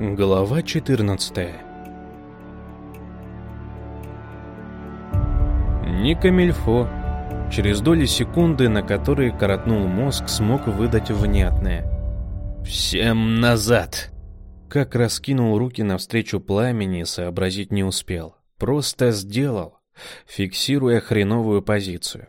Глава 14 Не камильфо. Через доли секунды, на которые коротнул мозг, смог выдать внятное. «Всем назад!» Как раскинул руки навстречу пламени, сообразить не успел. Просто сделал, фиксируя хреновую позицию.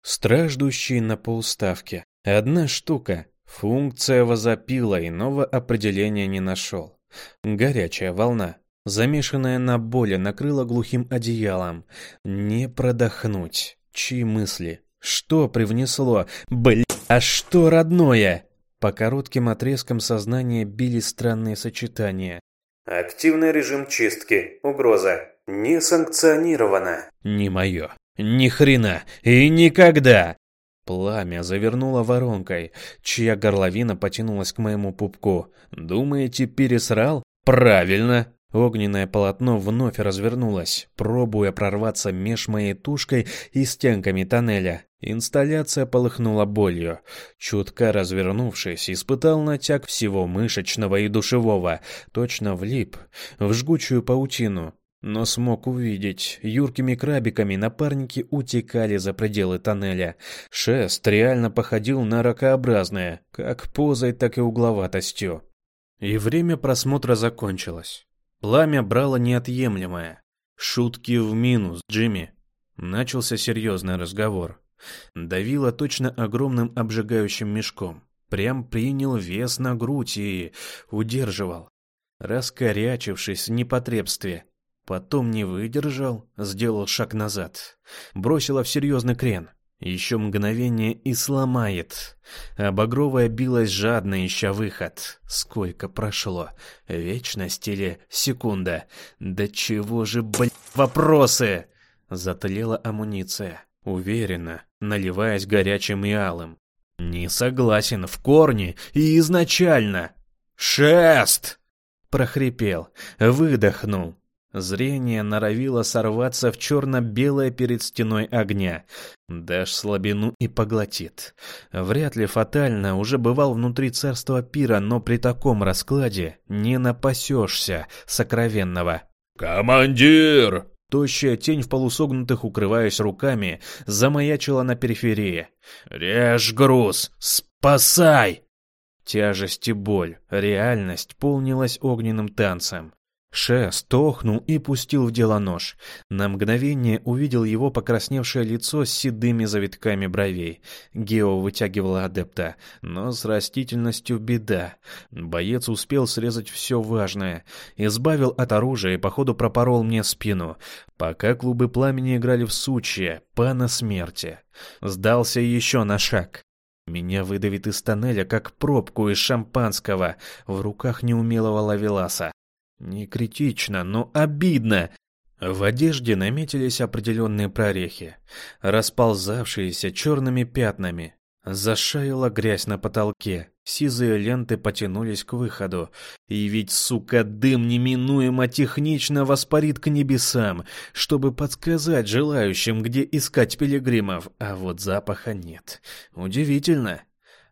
Страждущий на полставке. Одна штука. Функция возопила, иного определения не нашел. Горячая волна, замешанная на боли, накрыла глухим одеялом. Не продохнуть. Чьи мысли? Что привнесло? Бля, а что родное? По коротким отрезкам сознания били странные сочетания. Активный режим чистки. Угроза. Не санкционировано. Не мое. Ни хрена. И никогда. Пламя завернуло воронкой, чья горловина потянулась к моему пупку. Думаете, пересрал? Правильно. Огненное полотно вновь развернулось, пробуя прорваться меж моей тушкой и стенками тоннеля. Инсталляция полыхнула болью. Чутко развернувшись, испытал натяг всего мышечного и душевого. Точно влип в жгучую паутину но смог увидеть. Юркими крабиками напарники утекали за пределы тоннеля. Шест реально походил на ракообразное, как позой, так и угловатостью. И время просмотра закончилось. Пламя брало неотъемлемое. Шутки в минус, Джимми. Начался серьезный разговор. Давило точно огромным обжигающим мешком. Прям принял вес на грудь и удерживал. Раскорячившись в непотребстве, Потом не выдержал, сделал шаг назад. Бросила в серьезный крен. Еще мгновение и сломает. А Багровая билась жадно, ища выход. Сколько прошло? Вечность или секунда? Да чего же, блядь, вопросы? Затлела амуниция. Уверенно, наливаясь горячим и алым. Не согласен в корне и изначально. «Шест!» прохрипел, выдохнул, Зрение норовило сорваться в черно-белое перед стеной огня. Дашь слабину и поглотит. Вряд ли фатально уже бывал внутри царства пира, но при таком раскладе не напасешься сокровенного. «Командир!» Тощая тень в полусогнутых, укрываясь руками, замаячила на периферии. «Режь груз! Спасай!» Тяжесть и боль, реальность полнилась огненным танцем. Ше стохнул и пустил в дело нож. На мгновение увидел его покрасневшее лицо с седыми завитками бровей. Гео вытягивала адепта, но с растительностью беда. Боец успел срезать все важное. Избавил от оружия и походу пропорол мне спину. Пока клубы пламени играли в сучье, пана смерти. Сдался еще на шаг. Меня выдавит из тоннеля, как пробку из шампанского, в руках неумелого лавеласа. Не критично, но обидно. В одежде наметились определенные прорехи, расползавшиеся черными пятнами. Зашаяла грязь на потолке, сизые ленты потянулись к выходу. И ведь, сука, дым неминуемо технично воспарит к небесам, чтобы подсказать желающим, где искать пилигримов, а вот запаха нет. Удивительно.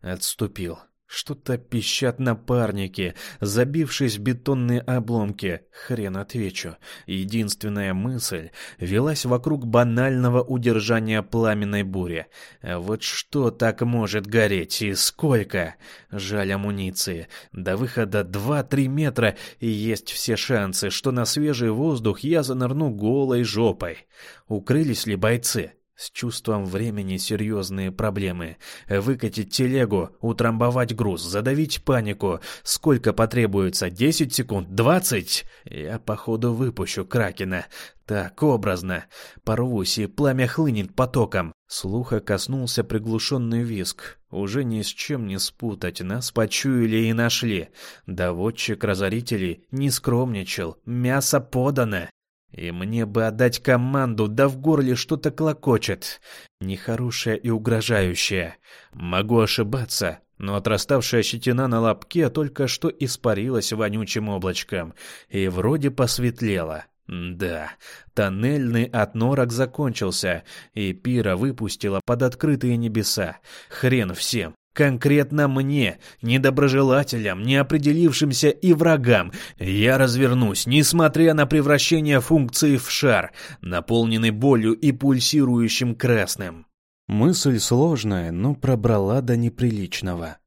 Отступил. Что-то пищат напарники, забившись в бетонные обломки. Хрен отвечу. Единственная мысль велась вокруг банального удержания пламенной бури. вот что так может гореть и сколько? Жаль амуниции. До выхода 2-3 метра и есть все шансы, что на свежий воздух я занырну голой жопой. Укрылись ли бойцы? С чувством времени серьезные проблемы. Выкатить телегу, утрамбовать груз, задавить панику. Сколько потребуется? Десять секунд? Двадцать? Я, походу, выпущу Кракена. Так, образно. Порвусь, и пламя хлынет потоком. Слуха коснулся приглушенный виск. Уже ни с чем не спутать, нас почуяли и нашли. Доводчик разорителей не скромничал. Мясо подано. И мне бы отдать команду, да в горле что-то клокочет. Нехорошее и угрожающее. Могу ошибаться, но отраставшая щетина на лобке только что испарилась вонючим облачком и вроде посветлела. Да, тоннельный отнорок закончился, и пира выпустила под открытые небеса. Хрен всем, конкретно мне, недоброжелателям, неопределившимся и врагам. Я развернусь, несмотря на превращение функции в шар, наполненный болью и пульсирующим красным. Мысль сложная, но пробрала до неприличного.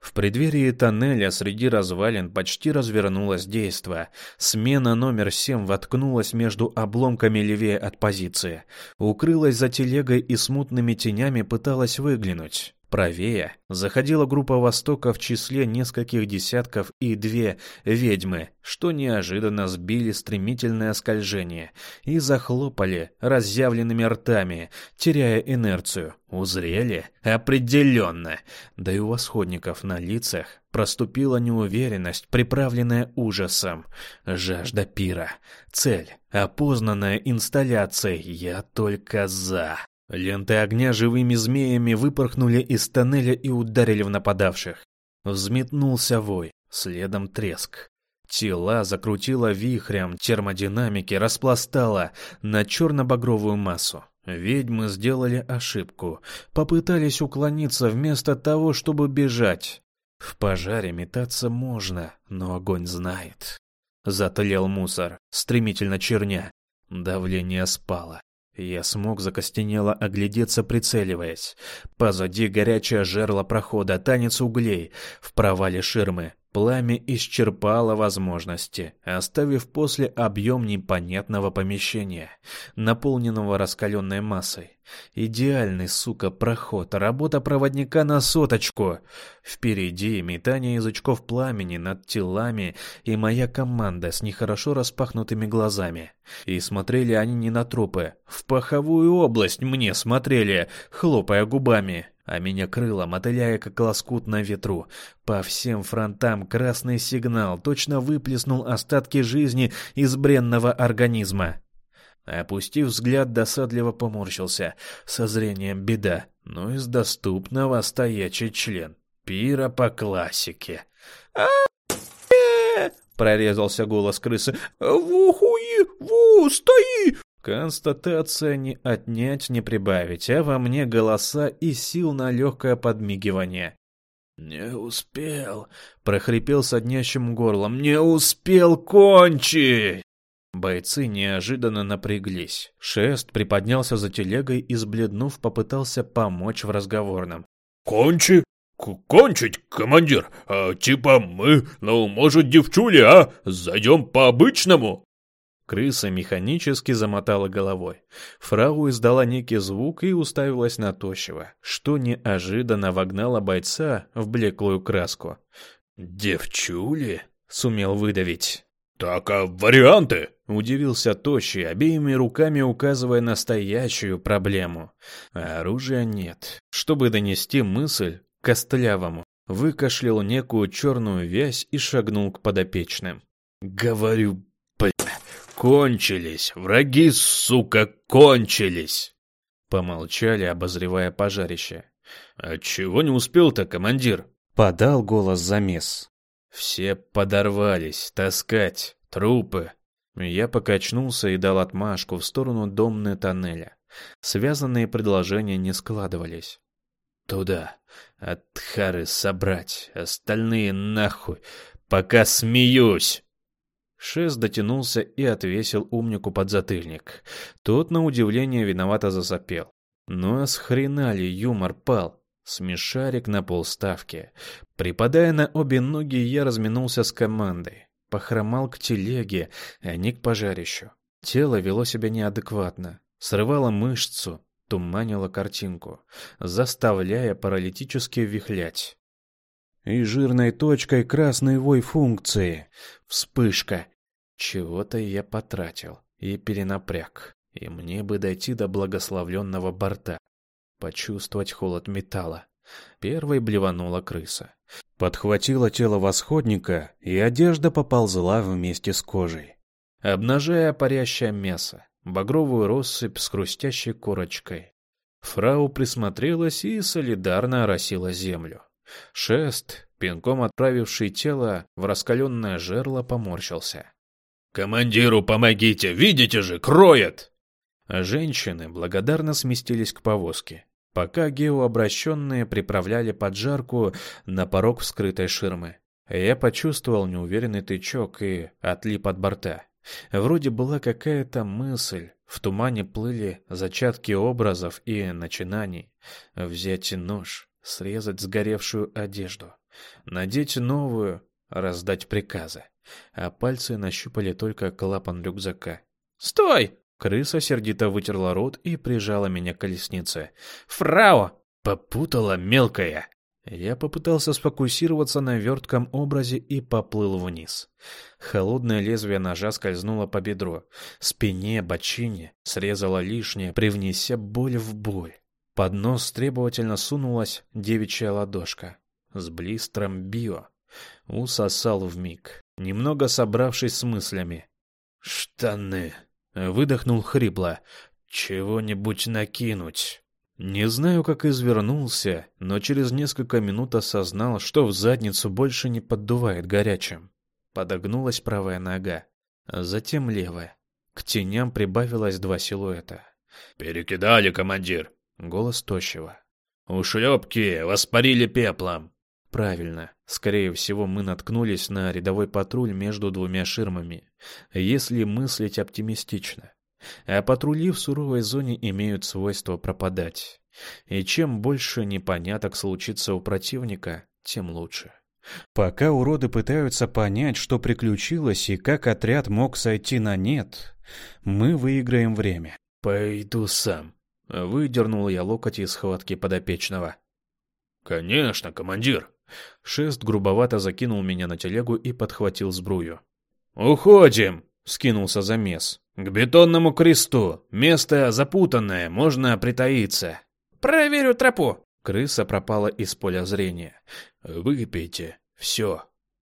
В преддверии тоннеля среди развалин почти развернулось действо. Смена номер семь воткнулась между обломками левее от позиции. Укрылась за телегой и смутными тенями пыталась выглянуть. Правее заходила группа Востока в числе нескольких десятков и две ведьмы, что неожиданно сбили стремительное скольжение и захлопали разъявленными ртами, теряя инерцию. Узрели? Определенно. Да и у восходников на лицах проступила неуверенность, приправленная ужасом. Жажда пира. Цель. Опознанная инсталляцией. Я только за. Ленты огня живыми змеями выпорхнули из тоннеля и ударили в нападавших. Взметнулся вой, следом треск. Тела закрутило вихрем термодинамики, распластало на черно-багровую массу. Ведьмы сделали ошибку, попытались уклониться вместо того, чтобы бежать. В пожаре метаться можно, но огонь знает. Затлел мусор, стремительно черня. Давление спало. Я смог закостенело оглядеться, прицеливаясь. Позади горячее жерло прохода, танец углей. В провале ширмы Пламя исчерпало возможности, оставив после объем непонятного помещения, наполненного раскаленной массой. Идеальный, сука, проход, работа проводника на соточку. Впереди метание язычков пламени над телами и моя команда с нехорошо распахнутыми глазами. И смотрели они не на трупы, в паховую область мне смотрели, хлопая губами а меня крыло, мотыляя как лоскут на ветру. По всем фронтам красный сигнал точно выплеснул остатки жизни из бренного организма. Опустив взгляд, досадливо поморщился. Со зрением беда, но из доступного стоячий член. Пира по классике. а прорезался голос крысы. «Вухуи! Ву! Стои! Констатация не отнять, не прибавить, а во мне голоса и сил на легкое подмигивание. «Не успел», — прохрипел соднящим горлом, — «не успел кончить!» Бойцы неожиданно напряглись. Шест приподнялся за телегой и, сбледнув, попытался помочь в разговорном. «Кончи? К кончить, командир? А, типа мы, ну, может, девчули, а? Зайдем по-обычному?» Крыса механически замотала головой. Фрау издала некий звук и уставилась на тощего, что неожиданно вогнало бойца в блеклую краску. «Девчули?» — сумел выдавить. «Так, а варианты?» — удивился Тощий, обеими руками указывая на настоящую проблему. А оружия нет. Чтобы донести мысль Костлявому, выкашлял некую черную вязь и шагнул к подопечным. «Говорю, кончились, враги, сука, кончились!» Помолчали, обозревая пожарище. «А чего не успел-то, командир?» Подал голос замес. «Все подорвались, таскать, трупы». Я покачнулся и дал отмашку в сторону домны тоннеля. Связанные предложения не складывались. «Туда, от Хары собрать, остальные нахуй, пока смеюсь!» Шест дотянулся и отвесил умнику подзатыльник. Тот, на удивление, виновато засопел. Ну а с хрена ли юмор пал? Смешарик на полставки. Припадая на обе ноги, я разминулся с командой. Похромал к телеге, а не к пожарищу. Тело вело себя неадекватно. Срывало мышцу, туманило картинку, заставляя паралитически вихлять и жирной точкой красной вой функции. Вспышка. Чего-то я потратил и перенапряг. И мне бы дойти до благословленного борта. Почувствовать холод металла. Первой блеванула крыса. Подхватила тело восходника, и одежда поползла вместе с кожей. Обнажая парящее мясо, багровую россыпь с хрустящей корочкой. Фрау присмотрелась и солидарно оросила землю. Шест, пинком отправивший тело в раскаленное жерло, поморщился. «Командиру помогите! Видите же, кроет!» Женщины благодарно сместились к повозке. пока геообращенные приправляли поджарку на порог вскрытой ширмы. Я почувствовал неуверенный тычок и отлип от борта. Вроде была какая-то мысль, в тумане плыли зачатки образов и начинаний. Взять нож, срезать сгоревшую одежду, надеть новую, раздать приказы. А пальцы нащупали только клапан рюкзака. «Стой!» Крыса сердито вытерла рот и прижала меня к колеснице. «Фрау!» «Попутала мелкая!» Я попытался сфокусироваться на вертком образе и поплыл вниз. Холодное лезвие ножа скользнуло по бедру, спине, бочине, срезало лишнее, привнеся боль в боль. Под нос требовательно сунулась девичья ладошка с блистром био. Усосал вмиг, немного собравшись с мыслями. «Штаны!» — выдохнул хрипло. «Чего-нибудь накинуть!» Не знаю, как извернулся, но через несколько минут осознал, что в задницу больше не поддувает горячим. Подогнулась правая нога, а затем левая. К теням прибавилось два силуэта. «Перекидали, командир!» Голос тощего. «Ушлепки воспарили пеплом!» Правильно. Скорее всего, мы наткнулись на рядовой патруль между двумя ширмами. Если мыслить оптимистично. А патрули в суровой зоне имеют свойство пропадать. И чем больше непоняток случится у противника, тем лучше. Пока уроды пытаются понять, что приключилось и как отряд мог сойти на нет, мы выиграем время. «Пойду сам», — выдернул я локоть из схватки подопечного. «Конечно, командир!» Шест грубовато закинул меня на телегу и подхватил сбрую. «Уходим!» — скинулся замес. «К бетонному кресту. Место запутанное, можно притаиться». «Проверю тропу». Крыса пропала из поля зрения. «Выпейте. Все».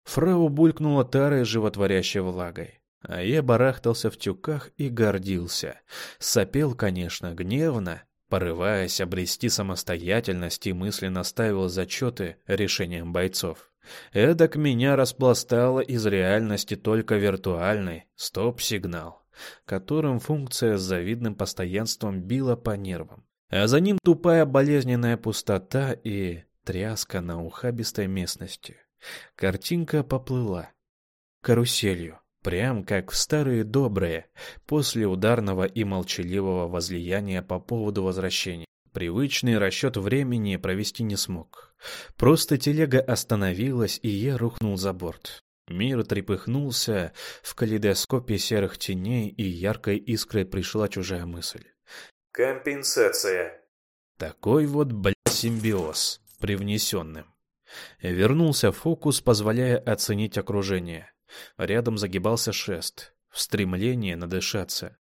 Фрау булькнула тарой животворящей влагой. А я барахтался в тюках и гордился. Сопел, конечно, гневно, порываясь обрести самостоятельность и мысленно ставил зачеты решением бойцов. Эдак меня распластало из реальности только виртуальный стоп-сигнал которым функция с завидным постоянством била по нервам. А за ним тупая болезненная пустота и тряска на ухабистой местности. Картинка поплыла. Каруселью. Прям как в старые добрые, после ударного и молчаливого возлияния по поводу возвращения. Привычный расчет времени провести не смог. Просто телега остановилась, и я рухнул за борт. Мир трепыхнулся, в калейдоскопе серых теней и яркой искрой пришла чужая мысль. Компенсация. Такой вот, блядь, симбиоз, привнесенным. Вернулся фокус, позволяя оценить окружение. Рядом загибался шест, в стремлении надышаться.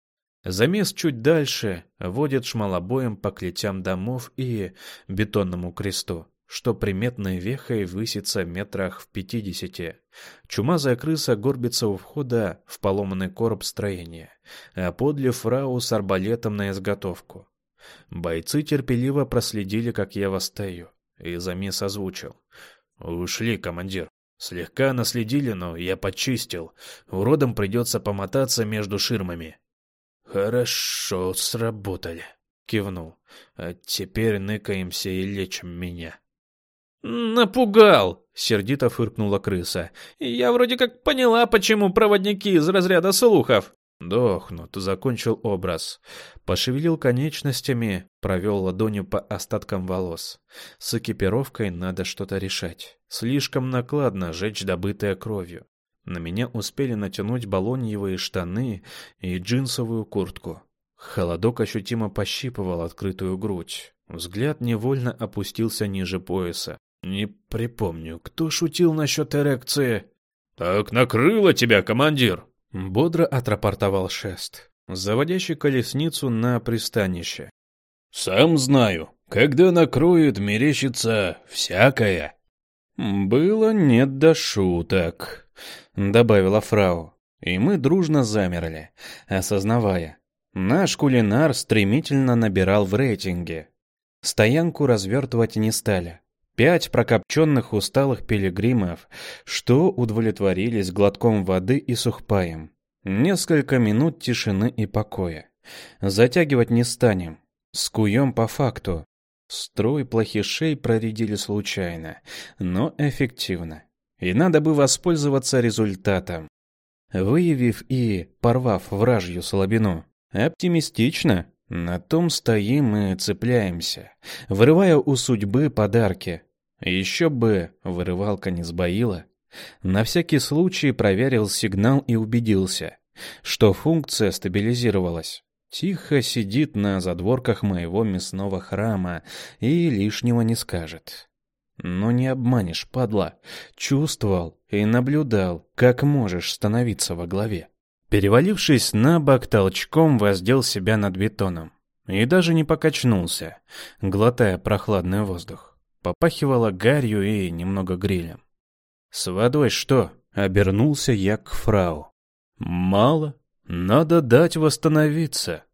Замес чуть дальше водит шмалобоем по клетям домов и бетонному кресту что приметной вехой высится метрах в пятидесяти. Чумазая крыса горбится у входа в поломанный короб строения, а подле фрау с арбалетом на изготовку. Бойцы терпеливо проследили, как я восстаю, и замес озвучил. «Ушли, командир. Слегка наследили, но я почистил. Уродам придется помотаться между ширмами». «Хорошо сработали», — кивнул. «А теперь ныкаемся и лечим меня». «Напугал!» — сердито фыркнула крыса. «Я вроде как поняла, почему проводники из разряда слухов». «Дохнут», — закончил образ. Пошевелил конечностями, провел ладонью по остаткам волос. С экипировкой надо что-то решать. Слишком накладно жечь добытое кровью. На меня успели натянуть балоньевые штаны и джинсовую куртку. Холодок ощутимо пощипывал открытую грудь. Взгляд невольно опустился ниже пояса. Не припомню, кто шутил насчет эрекции. «Так накрыло тебя, командир!» Бодро отрапортовал шест, заводящий колесницу на пристанище. «Сам знаю, когда накроет, мерещится всякое». «Было нет до шуток», — добавила фрау. И мы дружно замерли, осознавая. Наш кулинар стремительно набирал в рейтинге. Стоянку развертывать не стали. Пять прокопченных усталых пилигримов, что удовлетворились глотком воды и сухпаем. Несколько минут тишины и покоя. Затягивать не станем. Скуем по факту. Строй плохишей проредили случайно, но эффективно. И надо бы воспользоваться результатом. Выявив и порвав вражью слабину. Оптимистично. На том стоим и цепляемся, вырывая у судьбы подарки. Еще бы вырывалка не сбоила. На всякий случай проверил сигнал и убедился, что функция стабилизировалась. Тихо сидит на задворках моего мясного храма и лишнего не скажет. Но не обманешь, падла. Чувствовал и наблюдал, как можешь становиться во главе. Перевалившись на бок, толчком воздел себя над бетоном. И даже не покачнулся, глотая прохладный воздух. Попахивало гарью и немного грилем. «С водой что?» — обернулся я к фрау. «Мало. Надо дать восстановиться».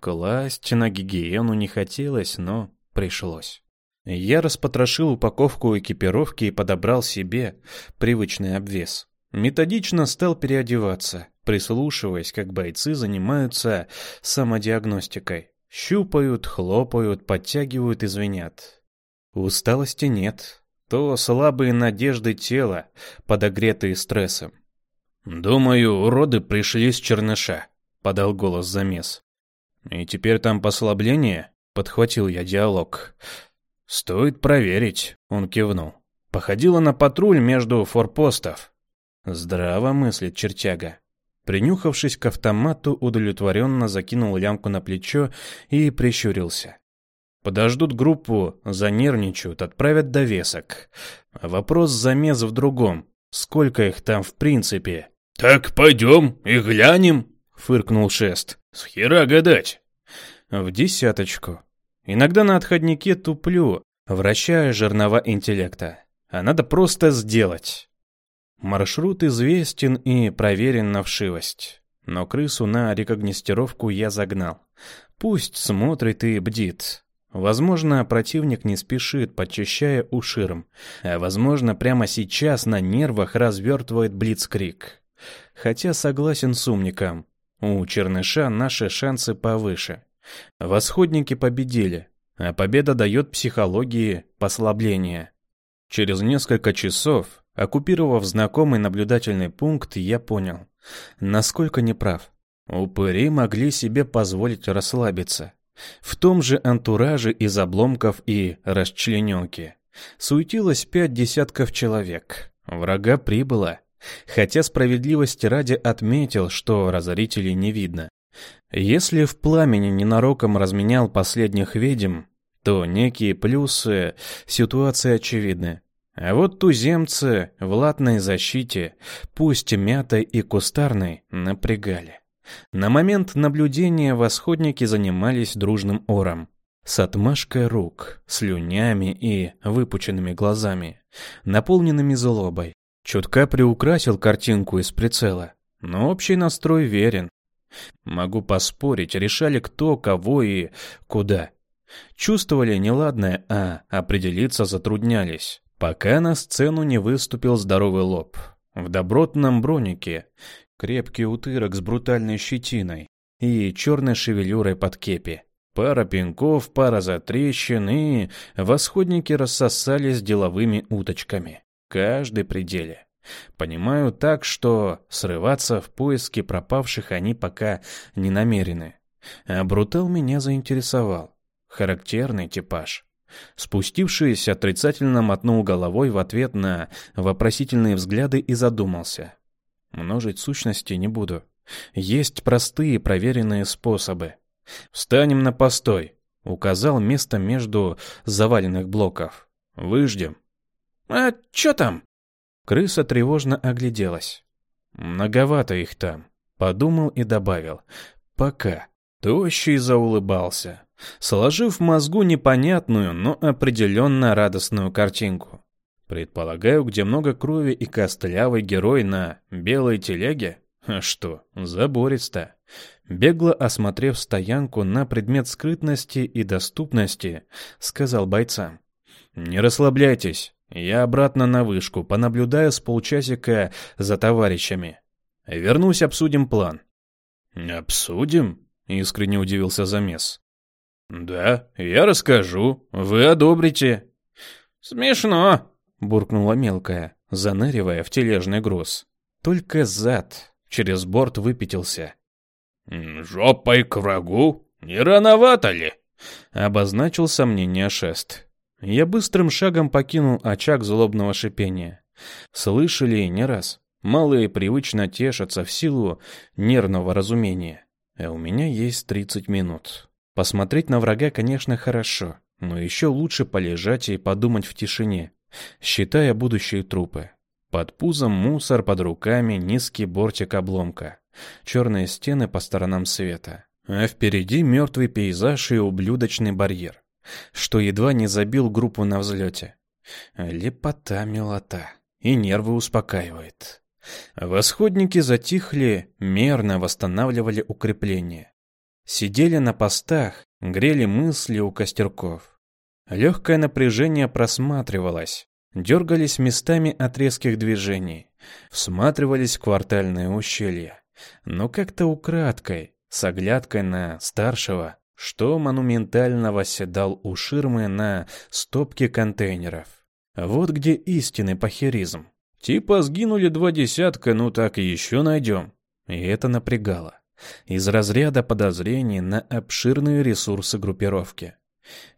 Класть на гигиену не хотелось, но пришлось. Я распотрошил упаковку экипировки и подобрал себе привычный обвес. Методично стал переодеваться, прислушиваясь, как бойцы занимаются самодиагностикой. Щупают, хлопают, подтягивают и звенят. Усталости нет, то слабые надежды тела, подогретые стрессом. «Думаю, уроды пришли с черныша», — подал голос замес. «И теперь там послабление?» — подхватил я диалог. «Стоит проверить», — он кивнул. Походила на патруль между форпостов. Здраво мыслит чертяга. Принюхавшись к автомату, удовлетворенно закинул лямку на плечо и прищурился. Подождут группу, занервничают, отправят довесок. вопрос замес в другом. Сколько их там в принципе? «Так пойдем и глянем», — фыркнул Шест. «С хера гадать». «В десяточку. Иногда на отходнике туплю, вращая жернова интеллекта. А надо просто сделать. Маршрут известен и проверен на вшивость. Но крысу на рекогнистировку я загнал. Пусть смотрит и бдит. Возможно, противник не спешит, подчищая уширм. А возможно, прямо сейчас на нервах развертывает блицкрик. Хотя согласен с умником. У черныша наши шансы повыше. Восходники победили, а победа дает психологии послабление. Через несколько часов, оккупировав знакомый наблюдательный пункт, я понял, насколько неправ. Упыри могли себе позволить расслабиться. В том же антураже из обломков и расчлененки. Суетилось пять десятков человек. Врага прибыло. Хотя справедливости ради отметил, что разорителей не видно. Если в пламени ненароком разменял последних ведьм, то некие плюсы ситуации очевидны. А вот туземцы в латной защите, пусть мятой и кустарной, напрягали. На момент наблюдения восходники занимались дружным ором. С отмашкой рук, слюнями и выпученными глазами, наполненными злобой. Чутка приукрасил картинку из прицела, но общий настрой верен. Могу поспорить, решали кто, кого и куда. Чувствовали неладное, а определиться затруднялись, пока на сцену не выступил здоровый лоб. В добротном бронике, крепкий утырок с брутальной щетиной и черной шевелюрой под кепи. Пара пинков, пара затрещин, и восходники рассосались деловыми уточками. Каждый пределе. Понимаю так, что срываться в поиске пропавших они пока не намерены. А Брутал меня заинтересовал. Характерный типаж. Спустившись, отрицательно мотнул головой в ответ на вопросительные взгляды и задумался. Множить сущности не буду. Есть простые проверенные способы. Встанем на постой. Указал место между заваленных блоков. Выждем. «А чё там?» Крыса тревожно огляделась. «Многовато их там», — подумал и добавил. «Пока». Тощий заулыбался, сложив в мозгу непонятную, но определенно радостную картинку. Предполагаю, где много крови и костлявый герой на белой телеге? А что, забористо. Бегло осмотрев стоянку на предмет скрытности и доступности, сказал бойцам. «Не расслабляйтесь, я обратно на вышку, понаблюдаю с полчасика за товарищами. Вернусь, обсудим план. «Обсудим?» — искренне удивился замес. Да, я расскажу, вы одобрите. Смешно, буркнула мелкая, заныривая в тележный груз. Только зад через борт выпятился. «Жопой к врагу? Не рановато ли?» — обозначил сомнение шест. Я быстрым шагом покинул очаг злобного шипения. Слышали не раз. Малые привычно тешатся в силу нервного разумения. А у меня есть 30 минут. Посмотреть на врага, конечно, хорошо, но еще лучше полежать и подумать в тишине, считая будущие трупы. Под пузом мусор, под руками низкий бортик обломка. Черные стены по сторонам света. А впереди мертвый пейзаж и ублюдочный барьер, что едва не забил группу на взлете. Лепота, милота. И нервы успокаивает. Восходники затихли, мерно восстанавливали укрепления. Сидели на постах, грели мысли у костерков. Легкое напряжение просматривалось. Дергались местами от резких движений. Всматривались квартальные ущелья. Но как-то украдкой, с оглядкой на старшего, что монументально восседал у ширмы на стопке контейнеров. Вот где истинный похеризм. Типа сгинули два десятка, ну так и еще найдем. И это напрягало. Из разряда подозрений на обширные ресурсы группировки.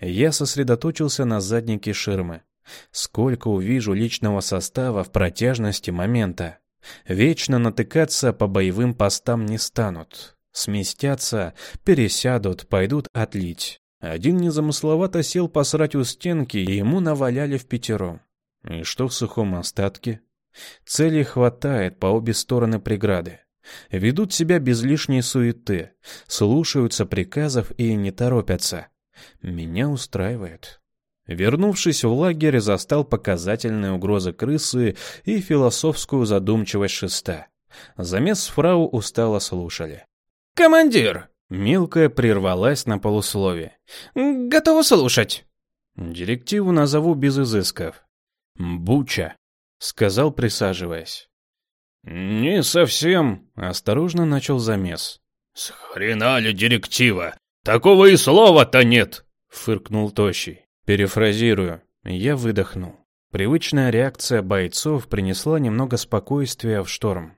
Я сосредоточился на заднике ширмы. Сколько увижу личного состава в протяжности момента. Вечно натыкаться по боевым постам не станут. Сместятся, пересядут, пойдут отлить. Один незамысловато сел посрать у стенки, и ему наваляли в пятером. И что в сухом остатке? Целей хватает по обе стороны преграды. Ведут себя без лишней суеты, слушаются приказов и не торопятся. Меня устраивает. Вернувшись в лагерь, застал показательные угрозы крысы и философскую задумчивость шеста. Замес фрау устало слушали. «Командир!» Мелкая прервалась на полуслове. «Готова слушать!» «Директиву назову без изысков. Буча. — сказал, присаживаясь. «Не совсем», — осторожно начал замес. «С ли директива? Такого и слова-то нет!» — фыркнул Тощий. Перефразирую. Я выдохнул. Привычная реакция бойцов принесла немного спокойствия в шторм.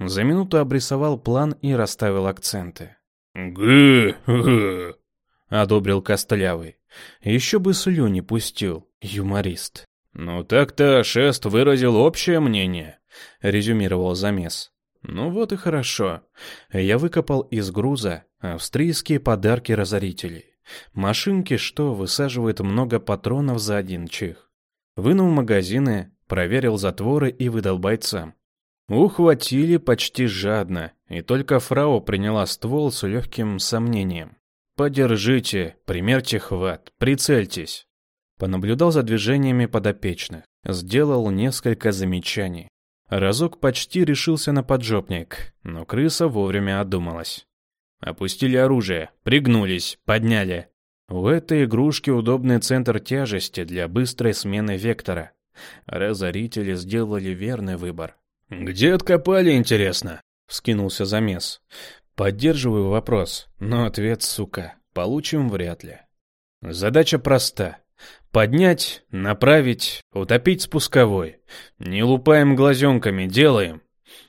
За минуту обрисовал план и расставил акценты. «Гэ-гэ», — одобрил Костлявый. Еще бы слюни пустил, юморист. «Ну так-то Шест выразил общее мнение», — резюмировал замес. «Ну вот и хорошо. Я выкопал из груза австрийские подарки разорителей. Машинки, что высаживают много патронов за один чих. Вынул магазины, проверил затворы и выдал бойцам. Ухватили почти жадно, и только фрау приняла ствол с легким сомнением. «Подержите, примерьте хват, прицельтесь». Понаблюдал за движениями подопечных. Сделал несколько замечаний. Разок почти решился на поджопник, но крыса вовремя одумалась. Опустили оружие, пригнулись, подняли. У этой игрушки удобный центр тяжести для быстрой смены вектора. Разорители сделали верный выбор. «Где откопали, интересно?» — вскинулся замес. Поддерживаю вопрос, но ответ, сука, получим вряд ли. Задача проста. Поднять, направить, утопить спусковой. Не лупаем глазенками, делаем.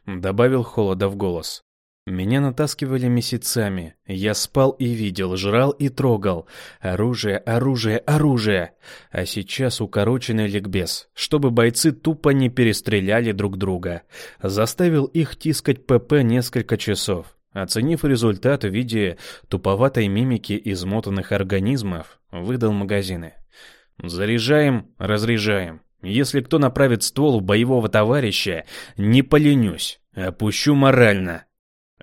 Добавил холода в голос. Меня натаскивали месяцами. Я спал и видел, жрал и трогал. Оружие, оружие, оружие. А сейчас укороченный ликбез, чтобы бойцы тупо не перестреляли друг друга. Заставил их тискать ПП несколько часов. Оценив результат в виде туповатой мимики измотанных организмов, выдал магазины. Заряжаем, разряжаем. Если кто направит ствол в боевого товарища, не поленюсь, опущу морально.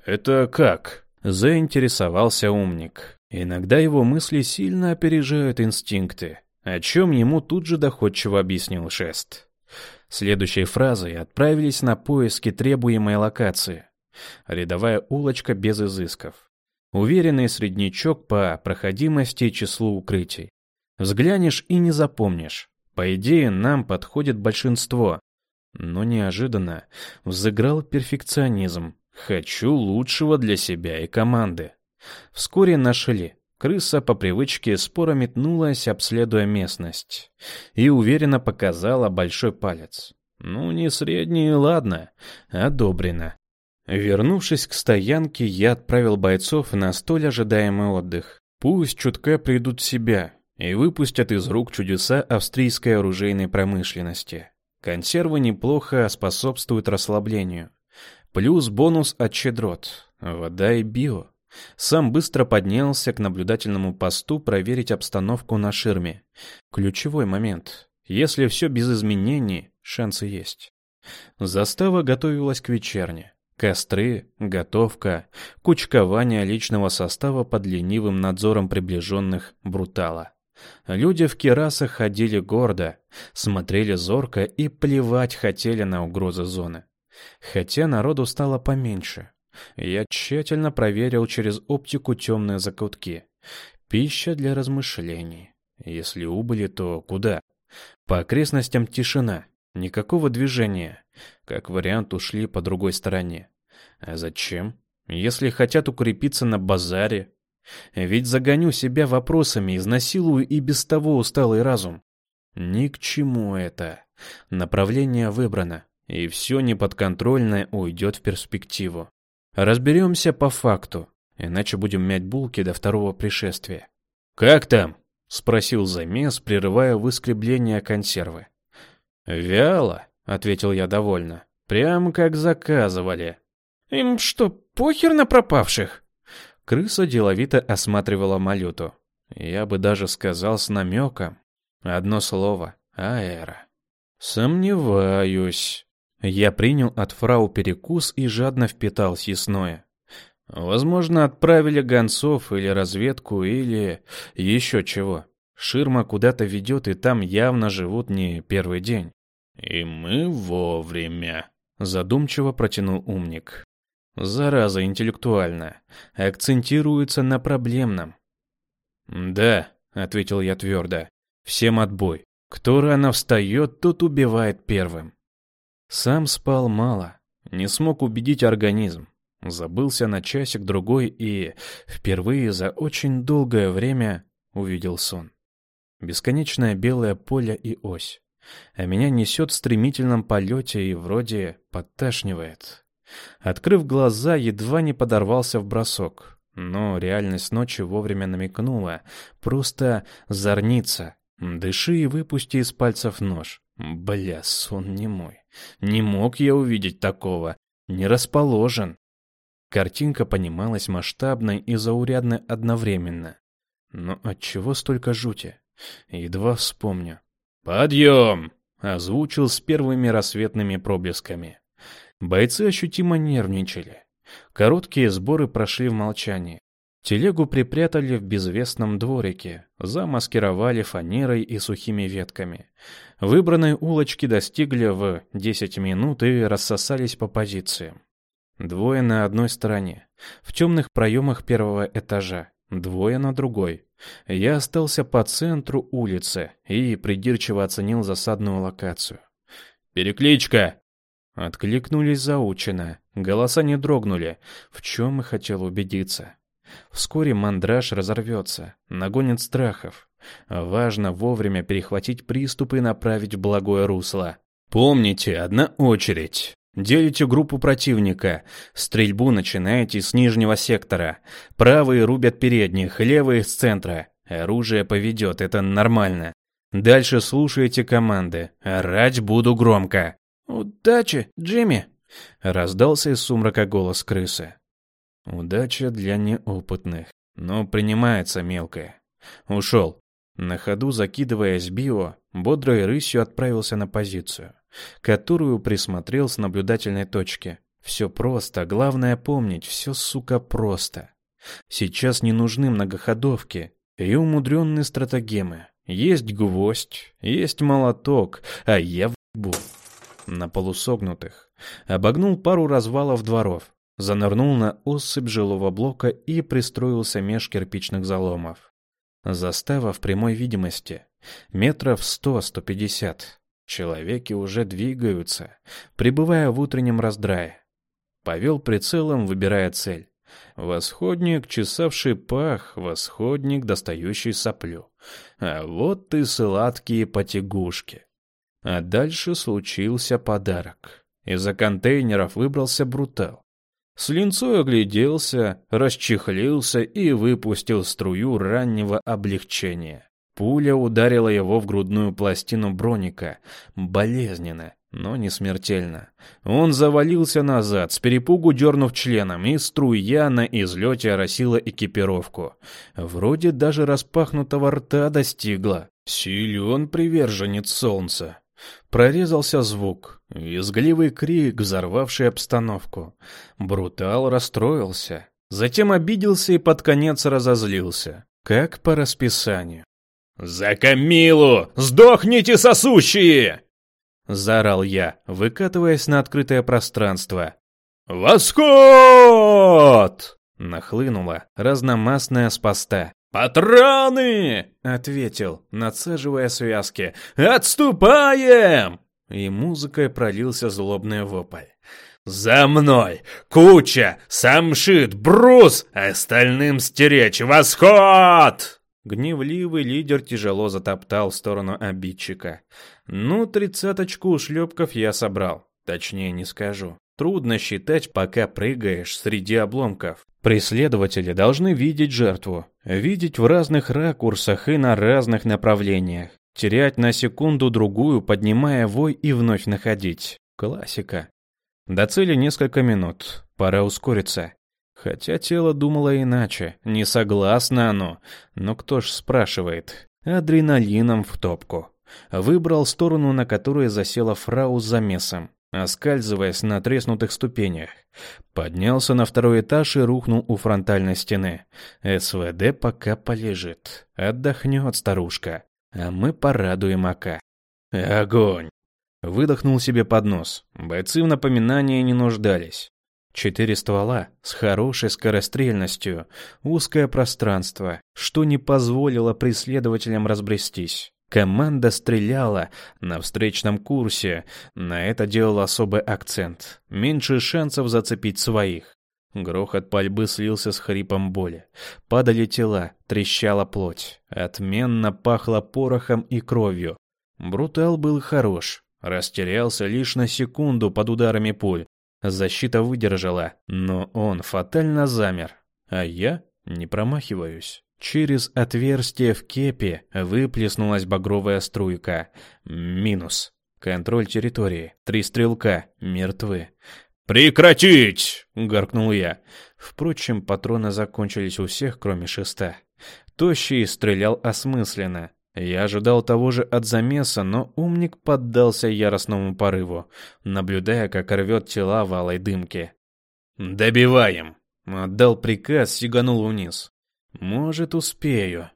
Это как? Заинтересовался умник. Иногда его мысли сильно опережают инстинкты, о чем ему тут же доходчиво объяснил Шест. Следующей фразой отправились на поиски требуемой локации. Рядовая улочка без изысков. Уверенный среднячок по проходимости числу укрытий. Взглянешь и не запомнишь. По идее, нам подходит большинство. Но неожиданно взыграл перфекционизм. Хочу лучшего для себя и команды. Вскоре нашли. Крыса по привычке споро метнулась, обследуя местность, и уверенно показала большой палец. Ну, не средний, ладно, одобрено. Вернувшись к стоянке, я отправил бойцов на столь ожидаемый отдых. Пусть чутка придут в себя и выпустят из рук чудеса австрийской оружейной промышленности. Консервы неплохо способствуют расслаблению. Плюс бонус от щедрот, вода и био. Сам быстро поднялся к наблюдательному посту проверить обстановку на ширме. Ключевой момент. Если все без изменений, шансы есть. Застава готовилась к вечерне. Костры, готовка, кучкование личного состава под ленивым надзором приближенных брутала. Люди в керасах ходили гордо, смотрели зорко и плевать хотели на угрозы зоны. Хотя народу стало поменьше. Я тщательно проверил через оптику темные закутки. Пища для размышлений. Если убыли, то куда? По окрестностям тишина. Никакого движения. Как вариант, ушли по другой стороне. А зачем? Если хотят укрепиться на базаре. Ведь загоню себя вопросами, изнасилую и без того усталый разум. Ни к чему это. Направление выбрано, и все неподконтрольное уйдет в перспективу. Разберемся по факту, иначе будем мять булки до второго пришествия. «Как там?» — спросил замес, прерывая выскребление консервы. «Вяло», — ответил я довольно. «Прям как заказывали». «Им что, похер на пропавших?» Крыса деловито осматривала малюту. Я бы даже сказал с намеком. Одно слово — аэро. «Сомневаюсь». Я принял от фрау перекус и жадно впитал съестное. Возможно, отправили гонцов или разведку, или еще чего. Ширма куда-то ведет, и там явно живут не первый день. «И мы вовремя», — задумчиво протянул умник. «Зараза интеллектуальная. Акцентируется на проблемном». «Да», — ответил я твердо, — «всем отбой. Кто рано встает, тот убивает первым». Сам спал мало, не смог убедить организм. Забылся на часик-другой и впервые за очень долгое время увидел сон. Бесконечное белое поле и ось а меня несет в стремительном полете и вроде подташнивает. Открыв глаза, едва не подорвался в бросок. Но реальность ночи вовремя намекнула. Просто зорница. Дыши и выпусти из пальцев нож. Бля, сон не мой. Не мог я увидеть такого. Не расположен. Картинка понималась масштабной и заурядной одновременно. Но отчего столько жути? Едва вспомню. «Подъем!» — озвучил с первыми рассветными проблесками. Бойцы ощутимо нервничали. Короткие сборы прошли в молчании. Телегу припрятали в безвестном дворике, замаскировали фанерой и сухими ветками. Выбранные улочки достигли в 10 минут и рассосались по позициям. Двое на одной стороне, в темных проемах первого этажа, двое на другой. Я остался по центру улицы и придирчиво оценил засадную локацию. «Перекличка!» Откликнулись заучено. Голоса не дрогнули, в чем и хотел убедиться. Вскоре мандраж разорвется, нагонит страхов. Важно вовремя перехватить приступ и направить в благое русло. Помните, одна очередь. Делите группу противника. Стрельбу начинаете с нижнего сектора. Правые рубят передних, левые с центра. Оружие поведет, это нормально. Дальше слушайте команды. Орать буду громко. «Удачи, Джимми!» — раздался из сумрака голос крысы. «Удача для неопытных, но принимается мелкая. Ушел. На ходу, закидываясь био, бодрой рысью отправился на позицию которую присмотрел с наблюдательной точки. Все просто, главное помнить, все, сука, просто. Сейчас не нужны многоходовки и умудренные стратегемы. Есть гвоздь, есть молоток, а я вбу. На полусогнутых. Обогнул пару развалов дворов, занырнул на осыпь жилого блока и пристроился меж кирпичных заломов. Застава в прямой видимости. Метров сто-сто пятьдесят. Человеки уже двигаются, пребывая в утреннем раздрае. Повел прицелом, выбирая цель. Восходник, чесавший пах, восходник, достающий соплю. А вот и сладкие потягушки. А дальше случился подарок. Из-за контейнеров выбрался брутал. С линцой огляделся, расчехлился и выпустил струю раннего облегчения. Пуля ударила его в грудную пластину броника. Болезненно, но не смертельно. Он завалился назад, с перепугу дернув членом, и струя на излете оросила экипировку. Вроде даже распахнутого рта достигла. Силен приверженец солнца. Прорезался звук, визгливый крик, взорвавший обстановку. Брутал расстроился, затем обиделся и под конец разозлился, как по расписанию. «За Камилу! Сдохните, сосущие!» Заорал я, выкатываясь на открытое пространство. «Восход!» Нахлынула разномастная спаста. «Патроны!» — ответил, надсаживая связки. «Отступаем!» И музыкой пролился злобный вопль. «За мной! Куча! Самшит! Брус! Остальным стеречь! Восход!» Гневливый лидер тяжело затоптал в сторону обидчика. Ну, тридцаточку ушлепков я собрал. Точнее не скажу. Трудно считать, пока прыгаешь среди обломков. Преследователи должны видеть жертву. Видеть в разных ракурсах и на разных направлениях. Терять на секунду-другую, поднимая вой и вновь находить. Классика. До цели несколько минут. Пора ускориться. Хотя тело думало иначе, не согласно оно. Но кто ж спрашивает? Адреналином в топку. Выбрал сторону, на которой засела фрау с замесом, оскальзываясь на треснутых ступенях. Поднялся на второй этаж и рухнул у фронтальной стены. СВД пока полежит. Отдохнет старушка. А мы порадуем Ака. Огонь! Выдохнул себе под нос. Бойцы в напоминании не нуждались. Четыре ствола с хорошей скорострельностью, узкое пространство, что не позволило преследователям разбрестись. Команда стреляла на встречном курсе, на это делал особый акцент. Меньше шансов зацепить своих. Грохот пальбы слился с хрипом боли. Падали тела, трещала плоть. Отменно пахло порохом и кровью. Брутал был хорош. Растерялся лишь на секунду под ударами пуль. Защита выдержала, но он фатально замер. А я не промахиваюсь. Через отверстие в кепе выплеснулась багровая струйка. Минус. Контроль территории. Три стрелка. Мертвы. «Прекратить!» — гаркнул я. Впрочем, патроны закончились у всех, кроме шеста. Тощий стрелял осмысленно. Я ожидал того же от замеса, но умник поддался яростному порыву, наблюдая, как рвет тела в алой дымке. «Добиваем!» Отдал приказ, сиганул вниз. «Может, успею».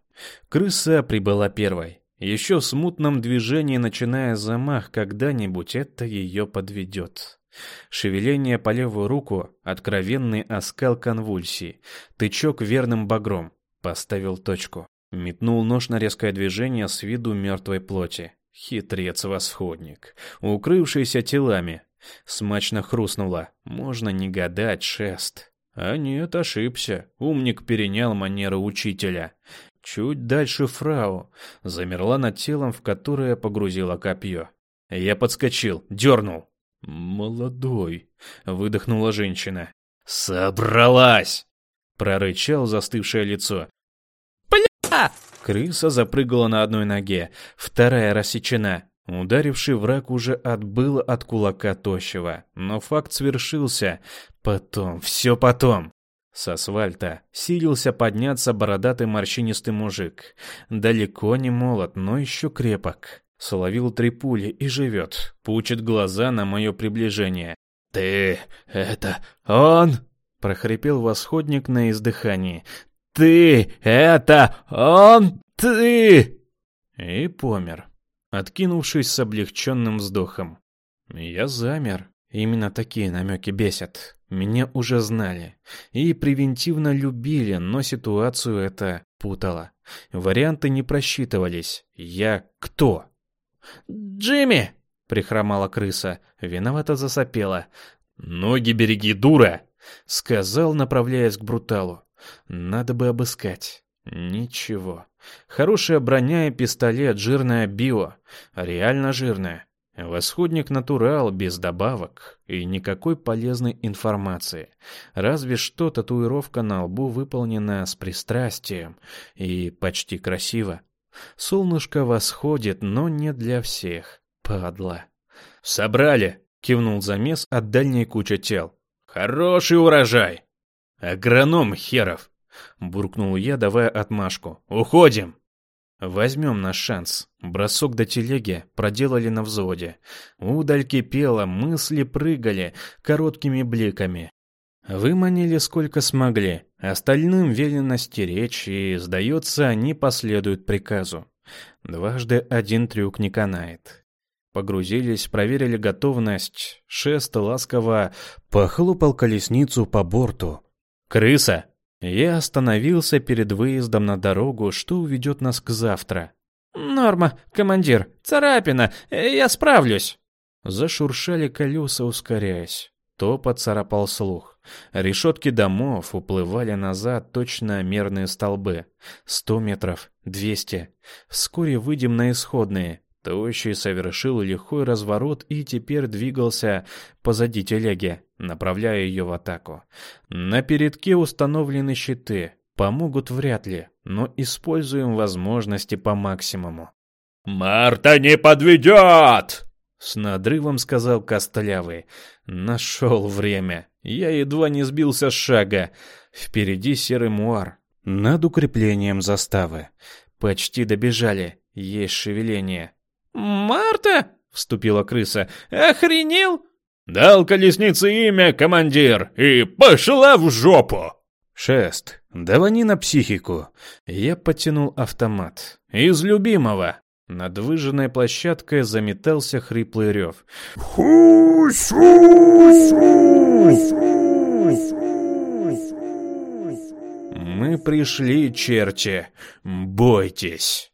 Крыса прибыла первой. Еще в смутном движении, начиная замах, когда-нибудь это ее подведет. Шевеление по левую руку, откровенный оскал конвульсии, тычок верным багром. Поставил точку. Метнул нож на резкое движение с виду мертвой плоти. Хитрец-восходник, укрывшийся телами. Смачно хрустнуло. Можно не гадать, шест. А нет, ошибся. Умник перенял манеры учителя. Чуть дальше фрау. Замерла над телом, в которое погрузила копье. Я подскочил, дернул. «Молодой», — выдохнула женщина. «Собралась!» — прорычал застывшее лицо. Крыса запрыгала на одной ноге, вторая рассечена. Ударивший враг уже отбыл от кулака тощего, но факт свершился. Потом, все потом. С асфальта силился подняться бородатый морщинистый мужик. Далеко не молод, но еще крепок. Словил три пули и живет. Пучит глаза на мое приближение. «Ты... это... он...» — прохрипел восходник на издыхании. Ты! Это он! Ты!» И помер, откинувшись с облегченным вздохом. Я замер. Именно такие намеки бесят. Меня уже знали. И превентивно любили, но ситуацию это путало. Варианты не просчитывались. Я кто? «Джимми!» — прихромала крыса. Виновато засопела. «Ноги береги, дура!» Сказал, направляясь к бруталу. Надо бы обыскать. Ничего. Хорошая броня и пистолет, жирная био. Реально жирная. Восходник натурал, без добавок и никакой полезной информации. Разве что татуировка на лбу выполнена с пристрастием и почти красиво. Солнышко восходит, но не для всех. Падла. «Собрали!» — кивнул замес от дальней кучи тел. «Хороший урожай!» «Агроном херов!» — буркнул я, давая отмашку. «Уходим!» Возьмем наш шанс. Бросок до телеги проделали на взводе. Удаль кипела, мысли прыгали короткими бликами. Выманили сколько смогли. Остальным велено стеречь, и, сдается, они последуют приказу. Дважды один трюк не канает. Погрузились, проверили готовность. Шест ласково похлопал колесницу по борту. «Крыса!» Я остановился перед выездом на дорогу, что уведет нас к завтра. «Норма, командир, царапина, я справлюсь!» Зашуршали колеса, ускоряясь. Топот царапал слух. Решетки домов уплывали назад точно мерные столбы. Сто метров, двести. Вскоре выйдем на исходные. Тощий совершил лихой разворот и теперь двигался позади телеги, направляя ее в атаку. На передке установлены щиты. Помогут вряд ли, но используем возможности по максимуму. «Марта не подведет!» С надрывом сказал Костлявый. Нашел время. Я едва не сбился с шага. Впереди серый муар. Над укреплением заставы. Почти добежали. Есть шевеление. «Марта?» — вступила крыса. «Охренел?» «Дал колеснице имя, командир, и пошла в жопу!» «Шест, давани на психику!» Я подтянул автомат. «Из любимого!» Над выжженной площадкой заметался хриплый рев. «Мы пришли, черти! Бойтесь!»